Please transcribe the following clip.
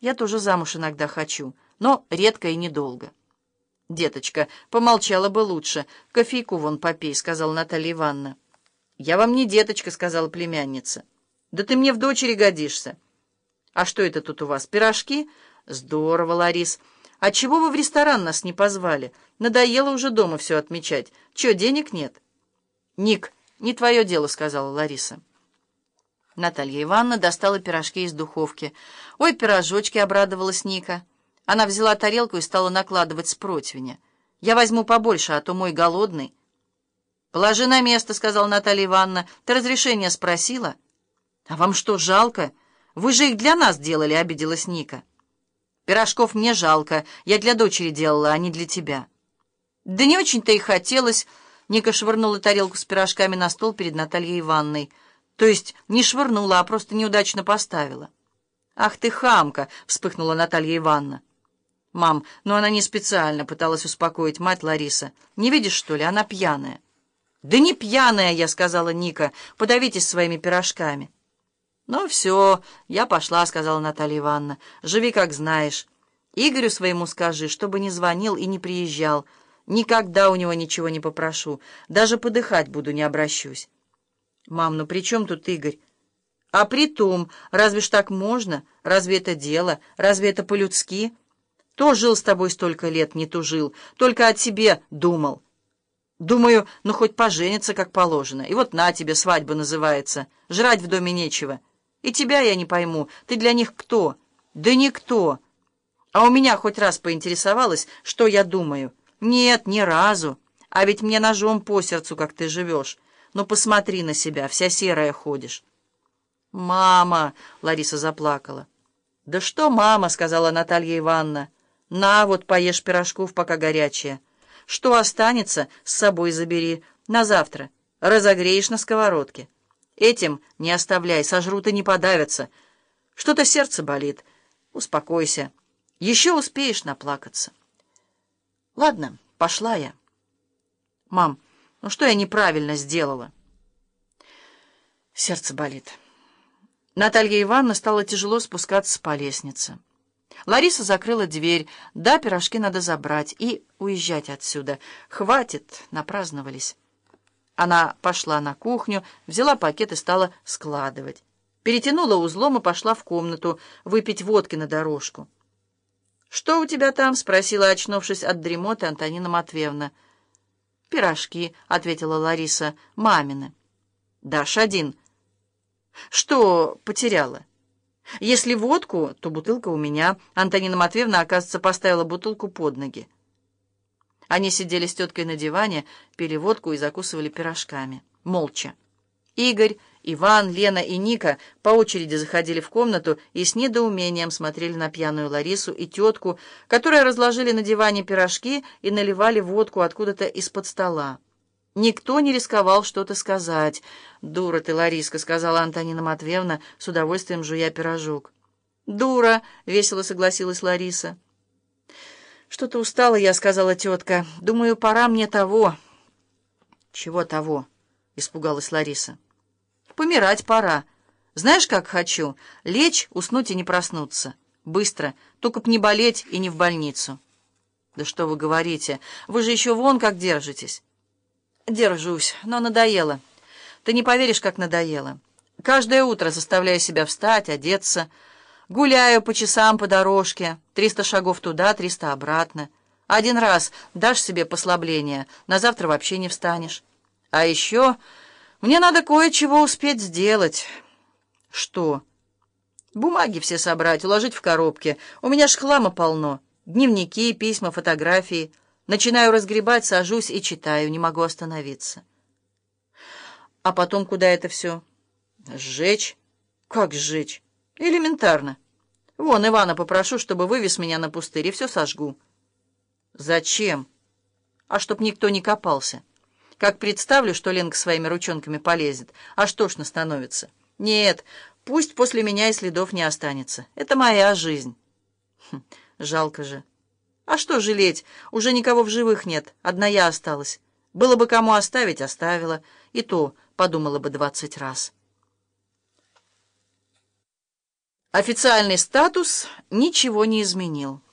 Я тоже замуж иногда хочу, но редко и недолго». «Деточка, помолчала бы лучше. Кофейку вон попей», — сказала Наталья Ивановна. «Я вам не деточка», — сказала племянница. «Да ты мне в дочери годишься». «А что это тут у вас, пирожки?» «Здорово, Ларис. А чего вы в ресторан нас не позвали? Надоело уже дома все отмечать. Че, денег нет?» «Ник, не твое дело», — сказала Лариса. Наталья Ивановна достала пирожки из духовки. «Ой, пирожочки!» — обрадовалась Ника. Она взяла тарелку и стала накладывать с противня. «Я возьму побольше, а то мой голодный». «Положи на место», — сказала Наталья Ивановна. «Ты разрешение спросила?» «А вам что, жалко? Вы же их для нас делали», — обиделась Ника. «Пирожков мне жалко. Я для дочери делала, а не для тебя». «Да не очень-то и хотелось». Ника швырнула тарелку с пирожками на стол перед Натальей Ивановной. То есть не швырнула, а просто неудачно поставила. «Ах ты хамка!» — вспыхнула Наталья Ивановна. «Мам, ну она не специально пыталась успокоить мать Лариса. Не видишь, что ли, она пьяная». «Да не пьяная, я сказала Ника. Подавитесь своими пирожками». «Ну все, я пошла», — сказала Наталья Ивановна. «Живи, как знаешь. Игорю своему скажи, чтобы не звонил и не приезжал. Никогда у него ничего не попрошу. Даже подыхать буду, не обращусь». «Мам, ну при чем тут Игорь?» «А при том, разве ж так можно? Разве это дело? Разве это по-людски?» То жил с тобой столько лет, не тужил, только о тебе думал. Думаю, ну хоть пожениться как положено. И вот на тебе свадьба называется. Жрать в доме нечего. И тебя я не пойму. Ты для них кто? Да никто. А у меня хоть раз поинтересовалась, что я думаю. Нет, ни разу. А ведь мне ножом по сердцу, как ты живешь. Ну посмотри на себя, вся серая ходишь. «Мама!» — Лариса заплакала. «Да что мама?» — сказала Наталья Ивановна. «На, вот поешь пирожков, пока горячее. Что останется, с собой забери. На завтра. Разогреешь на сковородке. Этим не оставляй, сожрут и не подавятся. Что-то сердце болит. Успокойся. Еще успеешь наплакаться». «Ладно, пошла я». «Мам, ну что я неправильно сделала?» Сердце болит. Наталья Ивановна стала тяжело спускаться по лестнице. Лариса закрыла дверь. Да, пирожки надо забрать и уезжать отсюда. Хватит, напраздновались. Она пошла на кухню, взяла пакет и стала складывать. Перетянула узлом и пошла в комнату выпить водки на дорожку. «Что у тебя там?» — спросила, очнувшись от дремоты Антонина Матвеевна. «Пирожки», — ответила Лариса, — «мамины». «Дашь один». «Что потеряла?» Если водку, то бутылка у меня. Антонина Матвеевна, оказывается, поставила бутылку под ноги. Они сидели с теткой на диване, пили водку и закусывали пирожками. Молча. Игорь, Иван, Лена и Ника по очереди заходили в комнату и с недоумением смотрели на пьяную Ларису и тетку, которые разложили на диване пирожки и наливали водку откуда-то из-под стола. Никто не рисковал что-то сказать. «Дура ты, Лариска», — сказала Антонина Матвеевна, с удовольствием жуя пирожок. «Дура», — весело согласилась Лариса. «Что-то устала я», — сказала тетка. «Думаю, пора мне того». «Чего того?» — испугалась Лариса. «Помирать пора. Знаешь, как хочу? Лечь, уснуть и не проснуться. Быстро, только б не болеть и не в больницу». «Да что вы говорите? Вы же еще вон как держитесь». Держусь, но надоело. Ты не поверишь, как надоело. Каждое утро заставляю себя встать, одеться. Гуляю по часам по дорожке. Триста шагов туда, триста обратно. Один раз дашь себе послабление, на завтра вообще не встанешь. А еще мне надо кое-чего успеть сделать. Что? Бумаги все собрать, уложить в коробки. У меня ж хлама полно. Дневники, письма, фотографии — Начинаю разгребать, сажусь и читаю, не могу остановиться. А потом куда это все? Сжечь? Как сжечь? Элементарно. Вон, Ивана попрошу, чтобы вывез меня на пустырь, и все сожгу. Зачем? А чтоб никто не копался. Как представлю, что Ленка своими ручонками полезет, а что ж становится? Нет, пусть после меня и следов не останется. Это моя жизнь. Хм, жалко же. А что жалеть? Уже никого в живых нет, одна я осталась. Было бы кому оставить, оставила. И то подумала бы двадцать раз». Официальный статус ничего не изменил.